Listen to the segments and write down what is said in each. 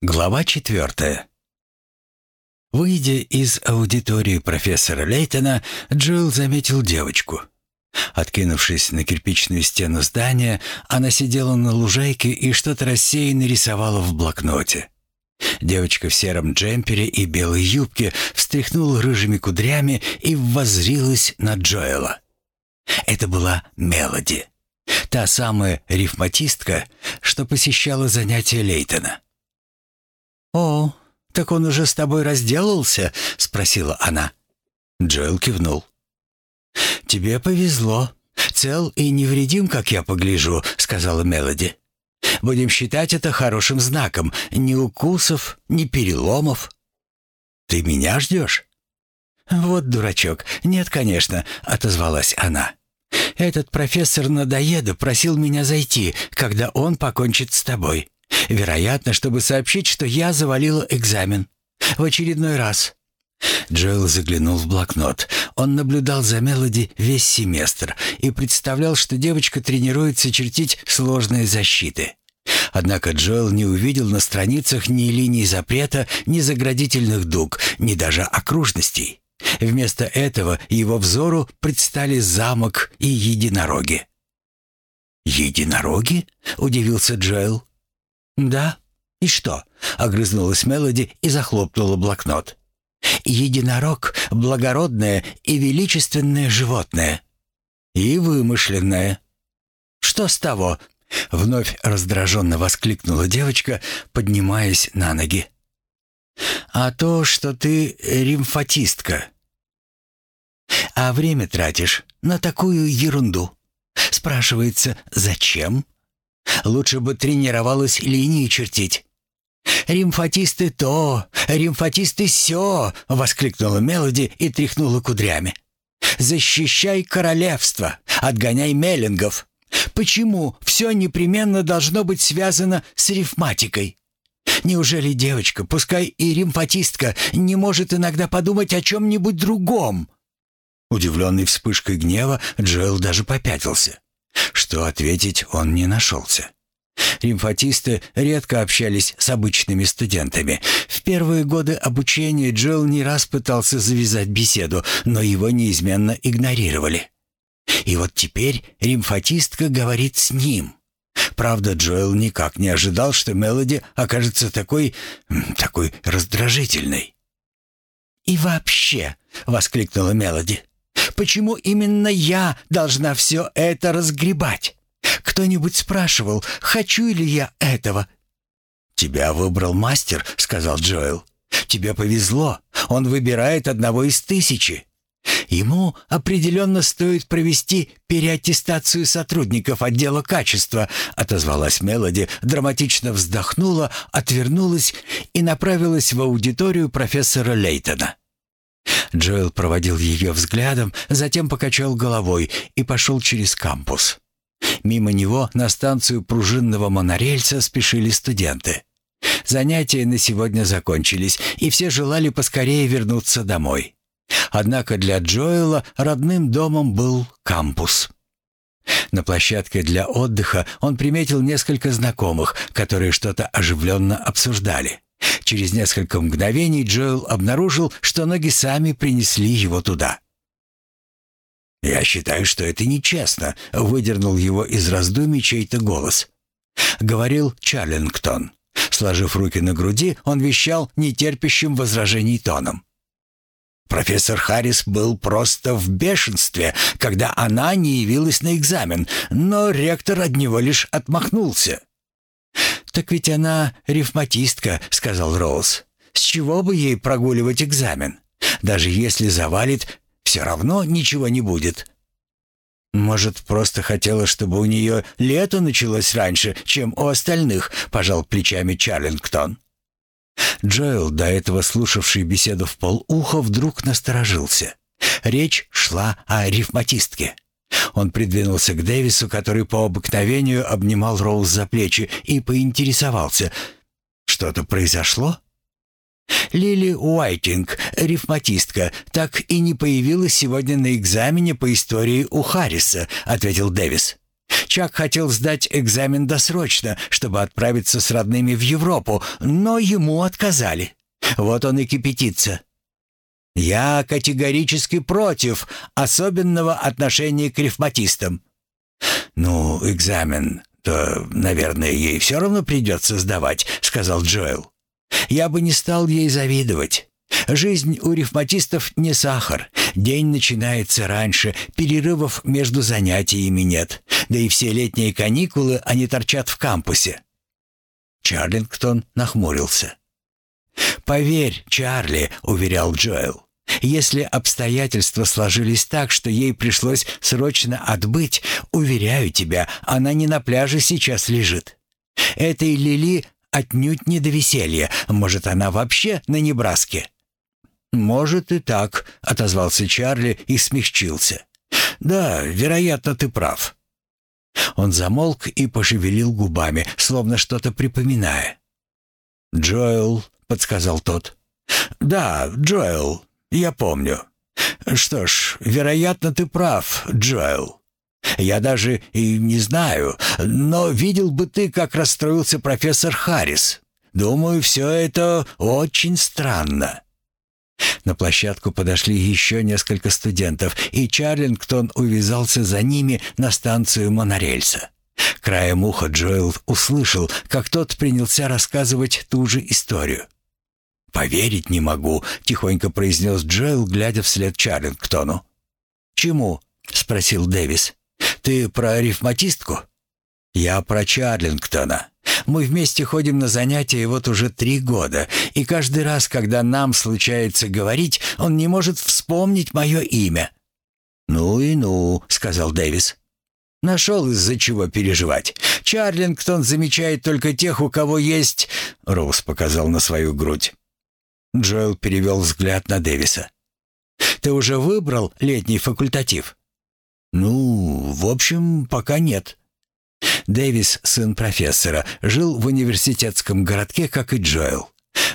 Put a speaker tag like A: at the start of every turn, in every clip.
A: Глава четвертая. Выйдя из аудитории профессора Лейтона, Джилл заметил девочку. Откинувшись на кирпичную стену здания, она сидела на лужайке и что-то рассеянно рисовала в блокноте. Девочка в сером джемпере и белой юбке встряхнула рыжими кудрями и воззрилась на Джоэла. Это была Мелоди, та самая рифматистка, что посещала занятия Лейтона. «О, так он уже с тобой разделался?» — спросила она. Джоэл кивнул. «Тебе повезло. Цел и невредим, как я погляжу», — сказала Мелоди. «Будем считать это хорошим знаком. Ни укусов, ни переломов». «Ты меня ждешь?» «Вот дурачок. Нет, конечно», — отозвалась она. «Этот профессор надоеда просил меня зайти, когда он покончит с тобой. Вероятно, чтобы сообщить, что я завалила экзамен. В очередной раз. Джоэл заглянул в блокнот. Он наблюдал за Мелоди весь семестр и представлял, что девочка тренируется чертить сложные защиты. Однако Джоэл не увидел на страницах ни линий запрета, ни заградительных дуг, ни даже окружностей. Вместо этого его взору предстали замок и единороги. «Единороги?» — удивился Джоэл. «Да? И что?» — огрызнулась Мелоди и захлопнула блокнот. «Единорог — благородное и величественное животное. И вымышленное». «Что с того?» — вновь раздраженно воскликнула девочка, поднимаясь на ноги. «А то, что ты римфатистка. А время тратишь на такую ерунду. Спрашивается, зачем?» Лучше бы тренировалась линии чертить. «Римфатисты то, римфатисты сё!» — воскликнула Мелоди и тряхнула кудрями. «Защищай королевство, отгоняй меллингов. Почему все непременно должно быть связано с рифматикой? Неужели девочка, пускай и римфатистка, не может иногда подумать о чем-нибудь другом?» Удивленный вспышкой гнева, Джоэл даже попятился. Что ответить он не нашелся. Римфатисты редко общались с обычными студентами. В первые годы обучения Джилл не раз пытался завязать беседу, но его неизменно игнорировали. И вот теперь римфатистка говорит с ним. Правда, Джоэл никак не ожидал, что Мелоди окажется такой... такой раздражительной. «И вообще!» — воскликнула Мелоди. Почему именно я должна все это разгребать? Кто-нибудь спрашивал, хочу ли я этого?» «Тебя выбрал мастер», — сказал Джоэл. «Тебе повезло. Он выбирает одного из тысячи. Ему определенно стоит провести переаттестацию сотрудников отдела качества», — отозвалась Мелоди, драматично вздохнула, отвернулась и направилась в аудиторию профессора Лейтона. Джоэл проводил ее взглядом, затем покачал головой и пошел через кампус. Мимо него на станцию пружинного монорельса спешили студенты. Занятия на сегодня закончились, и все желали поскорее вернуться домой. Однако для Джоэла родным домом был кампус. На площадке для отдыха он приметил несколько знакомых, которые что-то оживленно обсуждали. Через несколько мгновений Джоэл обнаружил, что ноги сами принесли его туда. «Я считаю, что это нечестно», — выдернул его из раздумий чей-то голос. Говорил Чарлингтон. Сложив руки на груди, он вещал нетерпящим возражений тоном. Профессор Харрис был просто в бешенстве, когда она не явилась на экзамен, но ректор от него лишь отмахнулся. «Так ведь она рифматистка», — сказал Роуз. «С чего бы ей прогуливать экзамен? Даже если завалит, все равно ничего не будет». «Может, просто хотела, чтобы у нее лето началось раньше, чем у остальных», — пожал плечами Чарлингтон. Джоэл, до этого слушавший беседу в полуха, вдруг насторожился. Речь шла о рифматистке. Он придвинулся к Дэвису, который по обыкновению обнимал Роуз за плечи, и поинтересовался. «Что-то произошло?» Лили Уайтинг, рифматистка, так и не появилась сегодня на экзамене по истории у Харриса», — ответил Дэвис. Чак хотел сдать экзамен досрочно, чтобы отправиться с родными в Европу, но ему отказали. Вот он и кипятится. Я категорически против особенного отношения к ревматистам. Ну, экзамен, то, наверное, ей все равно придется сдавать, сказал Джоэл. Я бы не стал ей завидовать. Жизнь у ревматистов не сахар. День начинается раньше, перерывов между занятиями нет. Да и все летние каникулы они торчат в кампусе. Чарлингтон нахмурился. «Поверь, Чарли», — уверял Джоэл, «если обстоятельства сложились так, что ей пришлось срочно отбыть, уверяю тебя, она не на пляже сейчас лежит. Этой Лили отнюдь не до веселья, может, она вообще на Небраске». «Может и так», — отозвался Чарли и смягчился. «Да, вероятно, ты прав». Он замолк и пошевелил губами, словно что-то припоминая. «Джоэл», — подсказал тот. «Да, Джоэл, я помню. Что ж, вероятно, ты прав, Джоэл. Я даже и не знаю, но видел бы ты, как расстроился профессор Харрис. Думаю, все это очень странно». На площадку подошли еще несколько студентов, и Чарлингтон увязался за ними на станцию монорельса. Краем уха Джоэл услышал, как тот принялся рассказывать ту же историю. «Поверить не могу», — тихонько произнес Джоэл, глядя вслед Чарлингтону. «Чему?» — спросил Дэвис. «Ты про рифматистку?» «Я про Чарлингтона. Мы вместе ходим на занятия вот уже три года, и каждый раз, когда нам случается говорить, он не может вспомнить мое имя». «Ну и ну», — сказал Дэвис. «Нашел из-за чего переживать. Чарлингтон замечает только тех, у кого есть...» Роуз показал на свою грудь. Джоэл перевел взгляд на Дэвиса. «Ты уже выбрал летний факультатив?» «Ну, в общем, пока нет». Дэвис, сын профессора, жил в университетском городке, как и Джоэл.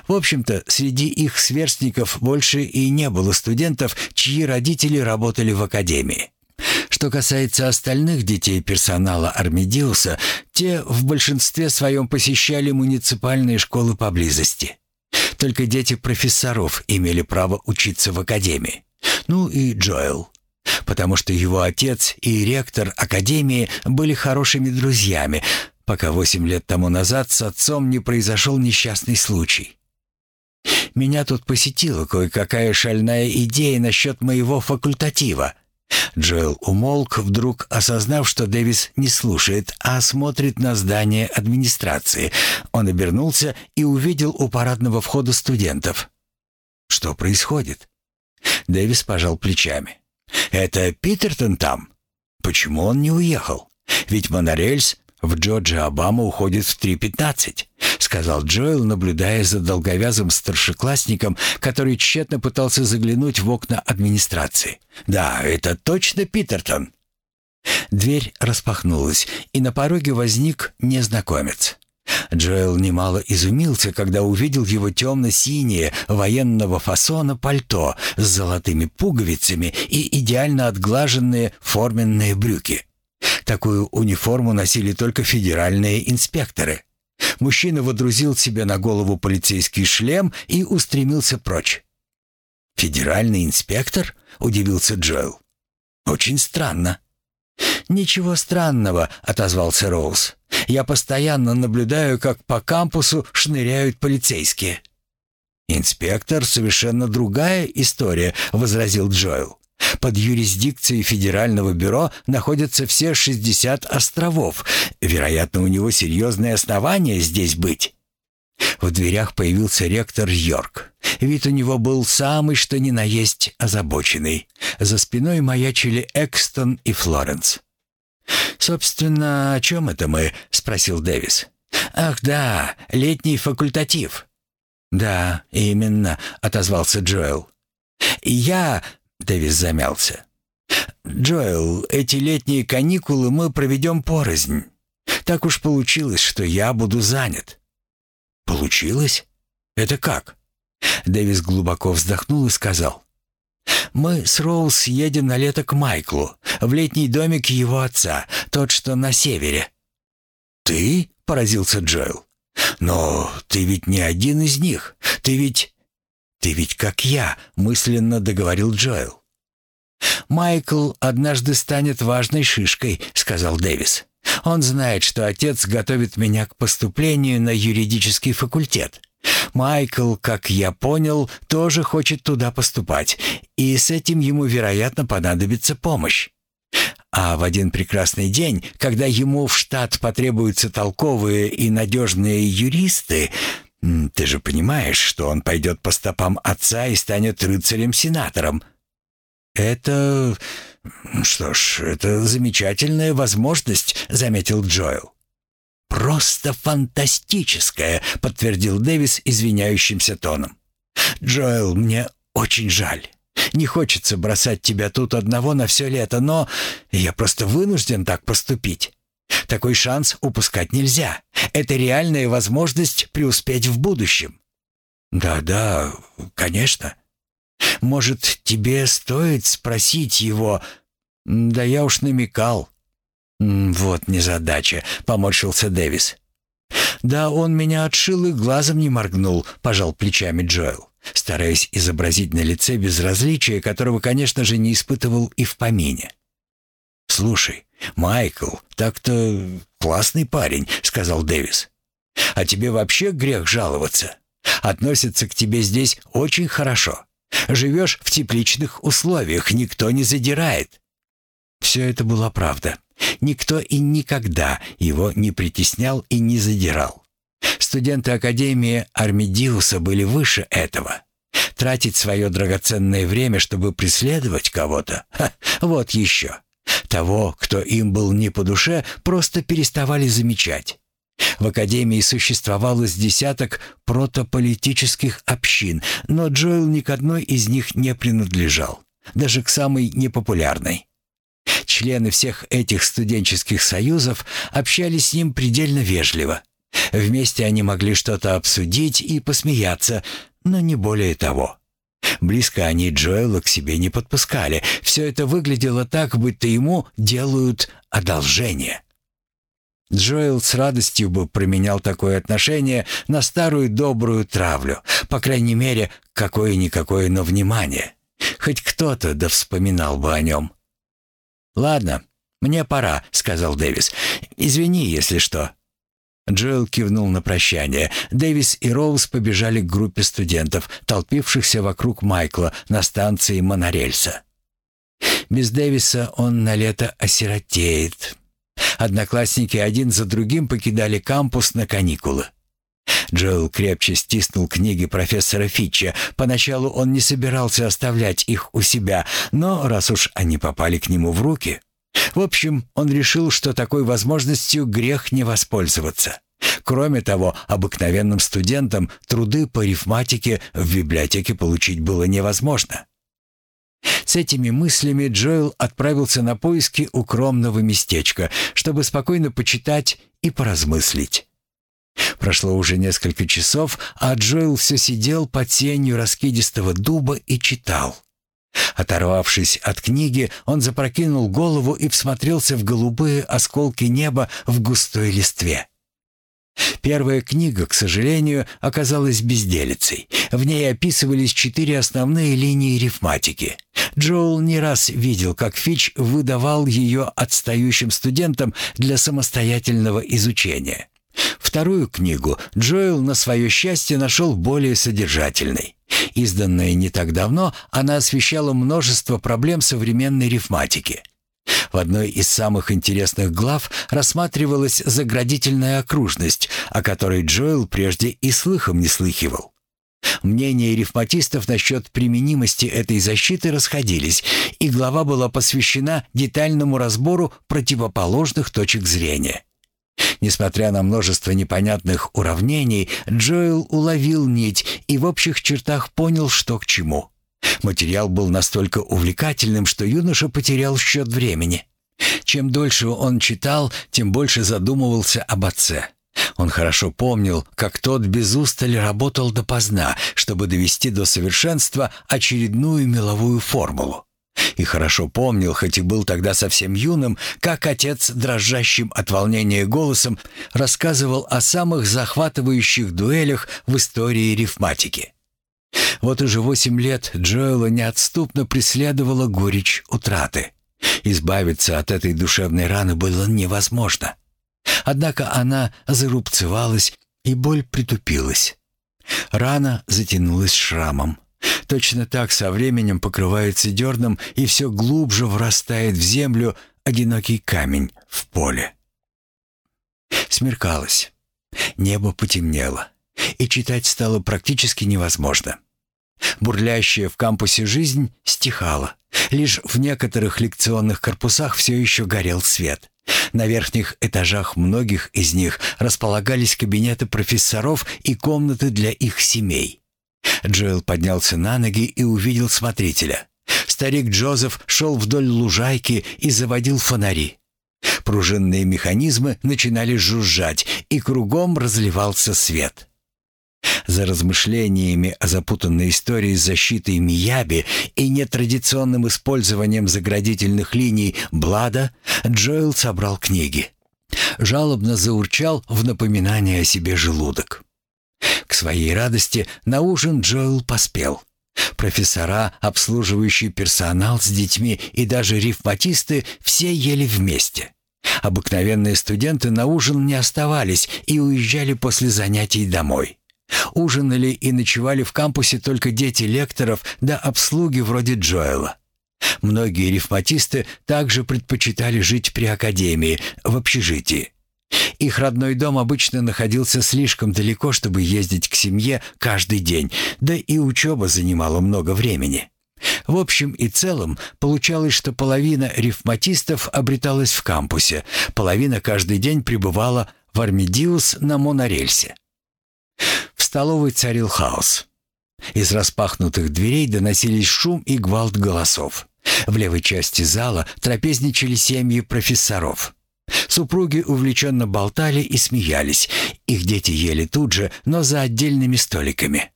A: В общем-то, среди их сверстников больше и не было студентов, чьи родители работали в академии. Что касается остальных детей персонала Армедиуса, те в большинстве своем посещали муниципальные школы поблизости. Только дети профессоров имели право учиться в академии. Ну и Джоэл потому что его отец и ректор академии были хорошими друзьями, пока восемь лет тому назад с отцом не произошел несчастный случай. Меня тут посетила кое-какая шальная идея насчет моего факультатива. Джоэл умолк, вдруг осознав, что Дэвис не слушает, а смотрит на здание администрации. Он обернулся и увидел у парадного входа студентов. Что происходит? Дэвис пожал плечами. «Это Питертон там? Почему он не уехал? Ведь монорельс в Джорджи Обама уходит в 3.15», — сказал Джоэл, наблюдая за долговязым старшеклассником, который тщетно пытался заглянуть в окна администрации. «Да, это точно Питертон». Дверь распахнулась, и на пороге возник незнакомец. Джоэл немало изумился, когда увидел его темно-синее военного фасона пальто с золотыми пуговицами и идеально отглаженные форменные брюки. Такую униформу носили только федеральные инспекторы. Мужчина водрузил себе на голову полицейский шлем и устремился прочь. «Федеральный инспектор?» — удивился Джоэл. «Очень странно». «Ничего странного», — отозвался Роуз. «Я постоянно наблюдаю, как по кампусу шныряют полицейские». «Инспектор — совершенно другая история», — возразил Джоэл. «Под юрисдикцией Федерального бюро находятся все 60 островов. Вероятно, у него серьезные основания здесь быть». В дверях появился ректор Йорк. Вид у него был самый что ни на есть озабоченный. За спиной маячили Экстон и Флоренс. «Собственно, о чем это мы?» — спросил Дэвис. «Ах да, летний факультатив». «Да, именно», — отозвался Джоэл. «Я...» — Дэвис замялся. «Джоэл, эти летние каникулы мы проведем порознь. Так уж получилось, что я буду занят». «Получилось? Это как?» Дэвис глубоко вздохнул и сказал. Мы с Роуз едем на лето к Майклу, в летний домик его отца, тот, что на севере». «Ты?» — поразился Джоэл. «Но ты ведь не один из них. Ты ведь...» «Ты ведь как я», — мысленно договорил Джоэл. «Майкл однажды станет важной шишкой», — сказал Дэвис. «Он знает, что отец готовит меня к поступлению на юридический факультет. Майкл, как я понял, тоже хочет туда поступать, и с этим ему, вероятно, понадобится помощь. А в один прекрасный день, когда ему в штат потребуются толковые и надежные юристы, ты же понимаешь, что он пойдет по стопам отца и станет рыцарем-сенатором. Это... что ж, это замечательная возможность, заметил Джоэл. «Просто фантастическая», — подтвердил Дэвис извиняющимся тоном. «Джоэл, мне очень жаль. Не хочется бросать тебя тут одного на все лето, но я просто вынужден так поступить. Такой шанс упускать нельзя. Это реальная возможность преуспеть в будущем». «Да-да, конечно. Может, тебе стоит спросить его...» «Да я уж намекал». «Вот незадача», — поморщился Дэвис. «Да он меня отшил и глазом не моргнул», — пожал плечами Джоэл стараясь изобразить на лице безразличие, которого, конечно же, не испытывал и в помине. «Слушай, Майкл, так-то классный парень», — сказал Дэвис. «А тебе вообще грех жаловаться. Относятся к тебе здесь очень хорошо. Живешь в тепличных условиях, никто не задирает». Все это была правда. Никто и никогда его не притеснял и не задирал. Студенты Академии Армидиуса были выше этого. Тратить свое драгоценное время, чтобы преследовать кого-то? вот еще. Того, кто им был не по душе, просто переставали замечать. В Академии существовало с десяток протополитических общин, но Джоэл ни к одной из них не принадлежал, даже к самой непопулярной. Члены всех этих студенческих союзов общались с ним предельно вежливо – Вместе они могли что-то обсудить и посмеяться, но не более того. Близко они Джоэла к себе не подпускали. Все это выглядело так, будто ему делают одолжение. Джоэл с радостью бы променял такое отношение на старую добрую травлю, по крайней мере, какое-никакое, но внимание. Хоть кто-то да вспоминал бы о нем. «Ладно, мне пора», — сказал Дэвис. «Извини, если что». Джоэл кивнул на прощание. Дэвис и Роуз побежали к группе студентов, толпившихся вокруг Майкла на станции монорельса. Без Дэвиса он на лето осиротеет. Одноклассники один за другим покидали кампус на каникулы. Джоэл крепче стиснул книги профессора Фитча. Поначалу он не собирался оставлять их у себя, но раз уж они попали к нему в руки, в общем, он решил, что такой возможностью грех не воспользоваться. Кроме того, обыкновенным студентам труды по рифматике в библиотеке получить было невозможно. С этими мыслями Джоэл отправился на поиски укромного местечка, чтобы спокойно почитать и поразмыслить. Прошло уже несколько часов, а Джоэл все сидел под сенью раскидистого дуба и читал. Оторвавшись от книги, он запрокинул голову и всмотрелся в голубые осколки неба в густой листве. Первая книга, к сожалению, оказалась безделицей. В ней описывались четыре основные линии рифматики. Джоул не раз видел, как Фич выдавал ее отстающим студентам для самостоятельного изучения. Вторую книгу Джоэл на свое счастье нашел более содержательной. Изданная не так давно, она освещала множество проблем современной рифматики. В одной из самых интересных глав рассматривалась заградительная окружность, о которой Джоэл прежде и слыхом не слыхивал. Мнения рифматистов насчет применимости этой защиты расходились, и глава была посвящена детальному разбору противоположных точек зрения. Несмотря на множество непонятных уравнений, Джоэл уловил нить и в общих чертах понял, что к чему. Материал был настолько увлекательным, что юноша потерял счет времени. Чем дольше он читал, тем больше задумывался об отце. Он хорошо помнил, как тот без устали работал допоздна, чтобы довести до совершенства очередную меловую формулу. И хорошо помнил, хоть и был тогда совсем юным, как отец, дрожащим от волнения голосом, рассказывал о самых захватывающих дуэлях в истории рифматики. Вот уже восемь лет Джоэла неотступно преследовала горечь утраты. Избавиться от этой душевной раны было невозможно. Однако она зарубцевалась, и боль притупилась. Рана затянулась шрамом. Точно так со временем покрывается дерном и все глубже врастает в землю одинокий камень в поле. Смеркалось. Небо потемнело, и читать стало практически невозможно. Бурлящая в кампусе жизнь стихала. Лишь в некоторых лекционных корпусах все еще горел свет. На верхних этажах многих из них располагались кабинеты профессоров и комнаты для их семей. Джоэл поднялся на ноги и увидел смотрителя. Старик Джозеф шел вдоль лужайки и заводил фонари. Пружинные механизмы начинали жужжать, и кругом разливался свет. За размышлениями о запутанной истории защиты Мияби и нетрадиционным использованием заградительных линий Блада Джоэл собрал книги. Жалобно заурчал в напоминание о себе желудок. Своей радости на ужин Джоэл поспел. Профессора, обслуживающий персонал с детьми и даже рифматисты все ели вместе. Обыкновенные студенты на ужин не оставались и уезжали после занятий домой. Ужинали и ночевали в кампусе только дети лекторов да обслуги вроде Джоэла. Многие рифматисты также предпочитали жить при академии, в общежитии. Их родной дом обычно находился слишком далеко, чтобы ездить к семье каждый день, да и учеба занимала много времени. В общем и целом, получалось, что половина рифматистов обреталась в кампусе, половина каждый день пребывала в Армедиус на монорельсе. В столовой царил хаос. Из распахнутых дверей доносились шум и гвалт голосов. В левой части зала трапезничали семьи профессоров. Супруги увлеченно болтали и смеялись. Их дети ели тут же, но за отдельными столиками.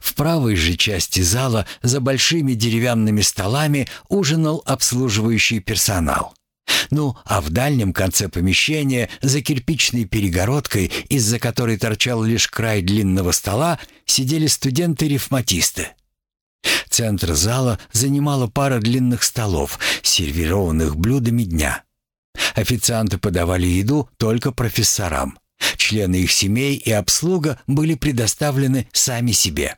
A: В правой же части зала за большими деревянными столами ужинал обслуживающий персонал. Ну, а в дальнем конце помещения, за кирпичной перегородкой, из-за которой торчал лишь край длинного стола, сидели студенты-рифматисты. Центр зала занимала пара длинных столов, сервированных блюдами дня. Официанты подавали еду только профессорам. Члены их семей и обслуга были предоставлены сами себе.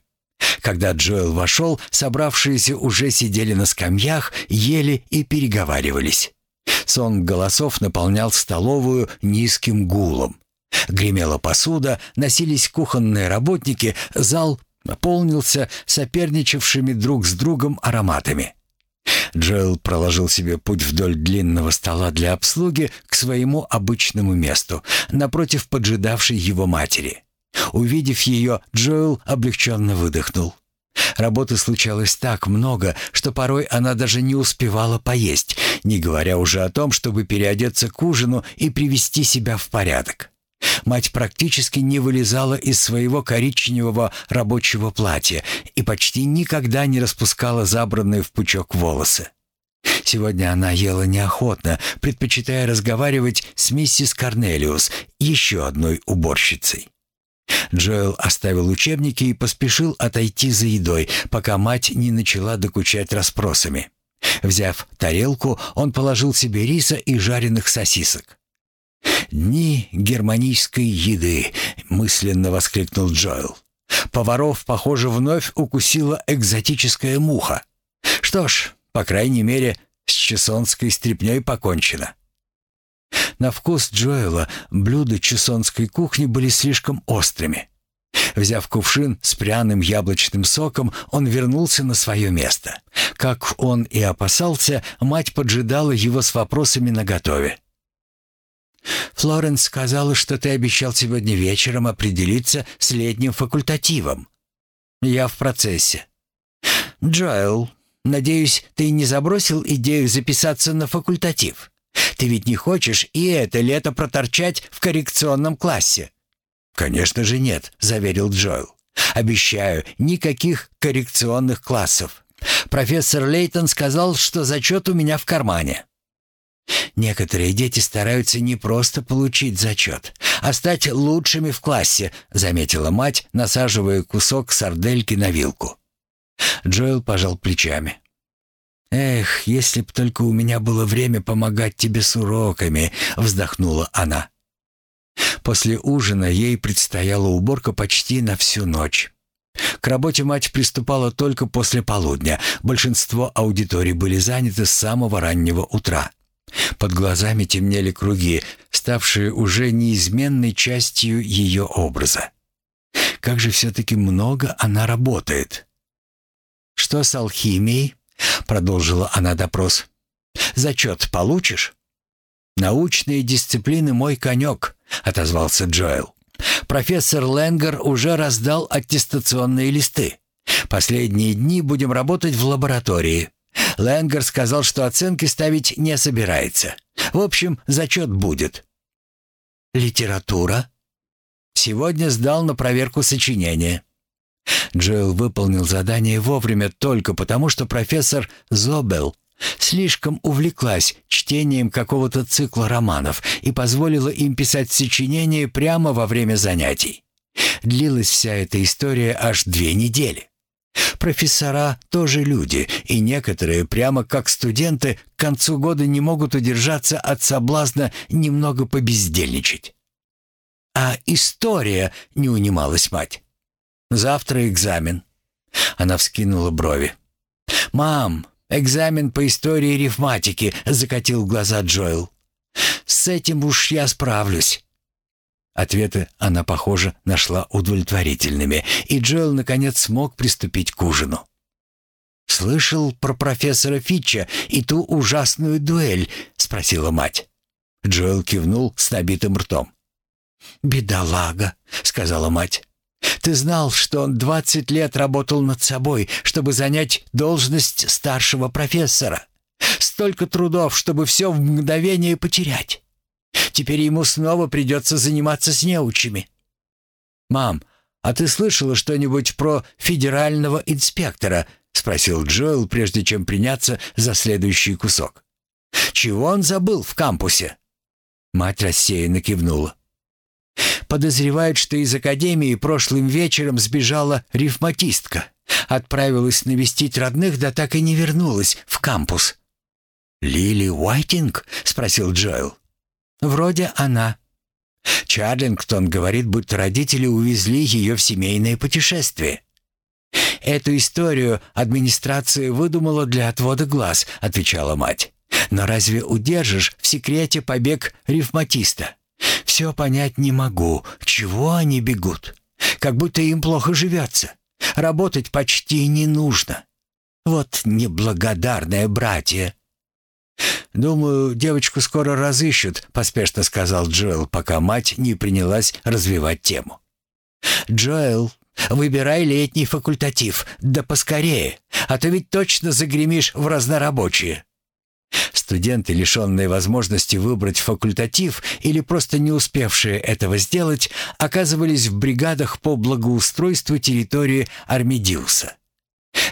A: Когда Джоэл вошел, собравшиеся уже сидели на скамьях, ели и переговаривались. Сон голосов наполнял столовую низким гулом. Гремела посуда, носились кухонные работники, зал наполнился соперничавшими друг с другом ароматами. Джоэл проложил себе путь вдоль длинного стола для обслуги к своему обычному месту, напротив поджидавшей его матери. Увидев ее, Джоэл облегченно выдохнул. Работы случалось так много, что порой она даже не успевала поесть, не говоря уже о том, чтобы переодеться к ужину и привести себя в порядок. Мать практически не вылезала из своего коричневого рабочего платья и почти никогда не распускала забранные в пучок волосы. Сегодня она ела неохотно, предпочитая разговаривать с миссис Корнелиус, еще одной уборщицей. Джоэл оставил учебники и поспешил отойти за едой, пока мать не начала докучать расспросами. Взяв тарелку, он положил себе риса и жареных сосисок. «Дни германийской еды!» — мысленно воскликнул Джоэл. Поваров, похоже, вновь укусила экзотическая муха. Что ж, по крайней мере, с чесонской стряпнёй покончено. На вкус Джоэла блюда чесонской кухни были слишком острыми. Взяв кувшин с пряным яблочным соком, он вернулся на свое место. Как он и опасался, мать поджидала его с вопросами наготове. «Флоренс сказала, что ты обещал сегодня вечером определиться с летним факультативом. Я в процессе. Джоэл, надеюсь, ты не забросил идею записаться на факультатив? Ты ведь не хочешь и это лето проторчать в коррекционном классе?» «Конечно же нет», — заверил Джоэл. «Обещаю, никаких коррекционных классов. Профессор Лейтон сказал, что зачет у меня в кармане». «Некоторые дети стараются не просто получить зачет, а стать лучшими в классе», заметила мать, насаживая кусок сардельки на вилку. Джоэл пожал плечами. «Эх, если б только у меня было время помогать тебе с уроками», — вздохнула она. После ужина ей предстояла уборка почти на всю ночь. К работе мать приступала только после полудня. Большинство аудиторий были заняты с самого раннего утра. Под глазами темнели круги, ставшие уже неизменной частью ее образа. Как же все-таки много она работает. «Что с алхимией?» — продолжила она допрос. «Зачет получишь?» «Научные дисциплины мой конек», — отозвался Джоэл. «Профессор Ленгер уже раздал аттестационные листы. Последние дни будем работать в лаборатории. Ленгер сказал, что оценки ставить не собирается. В общем, зачет будет». «Литература?» «Сегодня сдал на проверку сочинение». Джоэл выполнил задание вовремя только потому, что профессор Зобел слишком увлеклась чтением какого-то цикла романов и позволила им писать сочинения прямо во время занятий. Длилась вся эта история аж две недели. Профессора тоже люди, и некоторые, прямо как студенты, к концу года не могут удержаться от соблазна немного побездельничать. «А история?» — не унималась мать. «Завтра экзамен». Она вскинула брови. «Мам, экзамен по истории рифматики», — закатил глаза Джоэл. «С этим уж я справлюсь». Ответы она, похоже, нашла удовлетворительными, и Джоэл, наконец, смог приступить к ужину. «Слышал про профессора Фитча и ту ужасную дуэль?» — спросила мать. Джоэл кивнул с набитым ртом. «Бедолага», — сказала мать. Ты знал, что он двадцать лет работал над собой, чтобы занять должность старшего профессора. Столько трудов, чтобы все в мгновение потерять. Теперь ему снова придется заниматься с неучими. «Мам, а ты слышала что-нибудь про федерального инспектора?» — спросил Джоэл, прежде чем приняться за следующий кусок. «Чего он забыл в кампусе?» Мать рассеянно кивнула. Подозревают, что из академии прошлым вечером сбежала рифматистка. Отправилась навестить родных, да так и не вернулась в кампус. «Лили Уайтинг?» — спросил Джоэл. «Вроде она». Чарлингтон говорит, будто родители увезли ее в семейное путешествие. «Эту историю администрация выдумала для отвода глаз», — отвечала мать. «Но разве удержишь в секрете побег рифматиста? Все понять не могу. Чего они бегут? Как будто им плохо живется. Работать почти не нужно. Вот неблагодарное братья. «Думаю, девочку скоро разыщут», — поспешно сказал Джоэл, пока мать не принялась развивать тему. «Джоэл, выбирай летний факультатив, да поскорее, а то ведь точно загремишь в разнорабочие». Студенты, лишенные возможности выбрать факультатив или просто не успевшие этого сделать, оказывались в бригадах по благоустройству территории Армедиуса.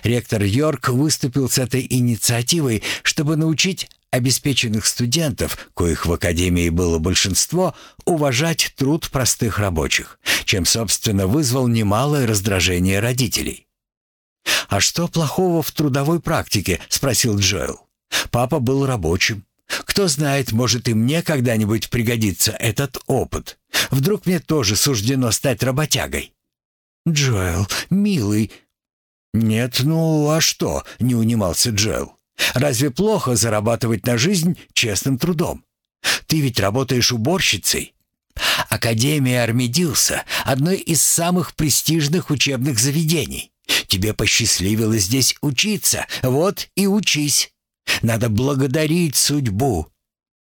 A: Ректор Йорк выступил с этой инициативой, чтобы научить обеспеченных студентов, коих в академии было большинство, уважать труд простых рабочих, чем, собственно, вызвал немалое раздражение родителей. «А что плохого в трудовой практике?» — спросил Джоэл. Папа был рабочим. Кто знает, может и мне когда-нибудь пригодится этот опыт. Вдруг мне тоже суждено стать работягой. Джоэл, милый. Нет, ну а что? Не унимался Джоэл. Разве плохо зарабатывать на жизнь честным трудом? Ты ведь работаешь уборщицей. Академия Армедилса — одно из самых престижных учебных заведений. Тебе посчастливилось здесь учиться, вот и учись. Надо благодарить судьбу.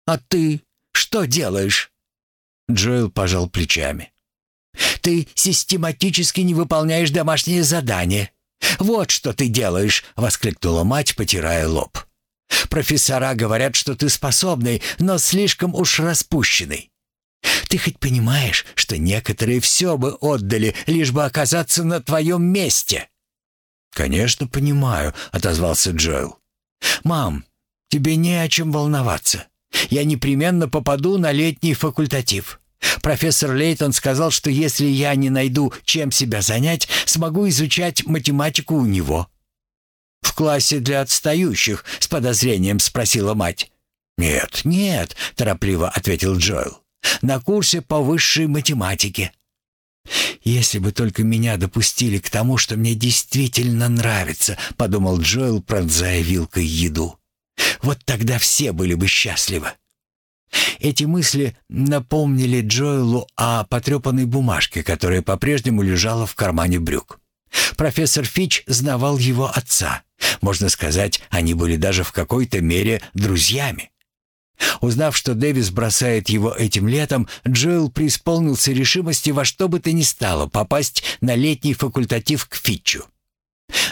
A: А ты что делаешь?» Джоэл пожал плечами. «Ты систематически не выполняешь домашние задания. Вот что ты делаешь!» — воскликнула мать, потирая лоб. «Профессора говорят, что ты способный, но слишком уж распущенный. Ты хоть понимаешь, что некоторые все бы отдали, лишь бы оказаться на твоем месте?» «Конечно, понимаю», — отозвался Джоэл. «Мам, тебе не о чем волноваться. Я непременно попаду на летний факультатив. Профессор Лейтон сказал, что если я не найду, чем себя занять, смогу изучать математику у него». «В классе для отстающих?» — с подозрением спросила мать. «Нет, нет», — торопливо ответил Джоэл. «На курсе по высшей математике». «Если бы только меня допустили к тому, что мне действительно нравится», — подумал Джоэл, пронзая вилкой еду. «Вот тогда все были бы счастливы». Эти мысли напомнили Джоэлу о потрепанной бумажке, которая по-прежнему лежала в кармане брюк. Профессор Фич знавал его отца. Можно сказать, они были даже в какой-то мере друзьями. Узнав, что Дэвис бросает его этим летом, Джоэл преисполнился решимости во что бы то ни стало попасть на летний факультатив к Фитчу.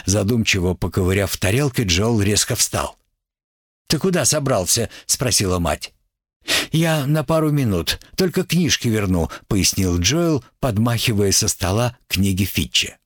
A: Задумчиво поковыряв в Джоэл резко встал. «Ты куда собрался?» — спросила мать. «Я на пару минут, только книжки верну», — пояснил Джоэл, подмахивая со стола книги Фитча.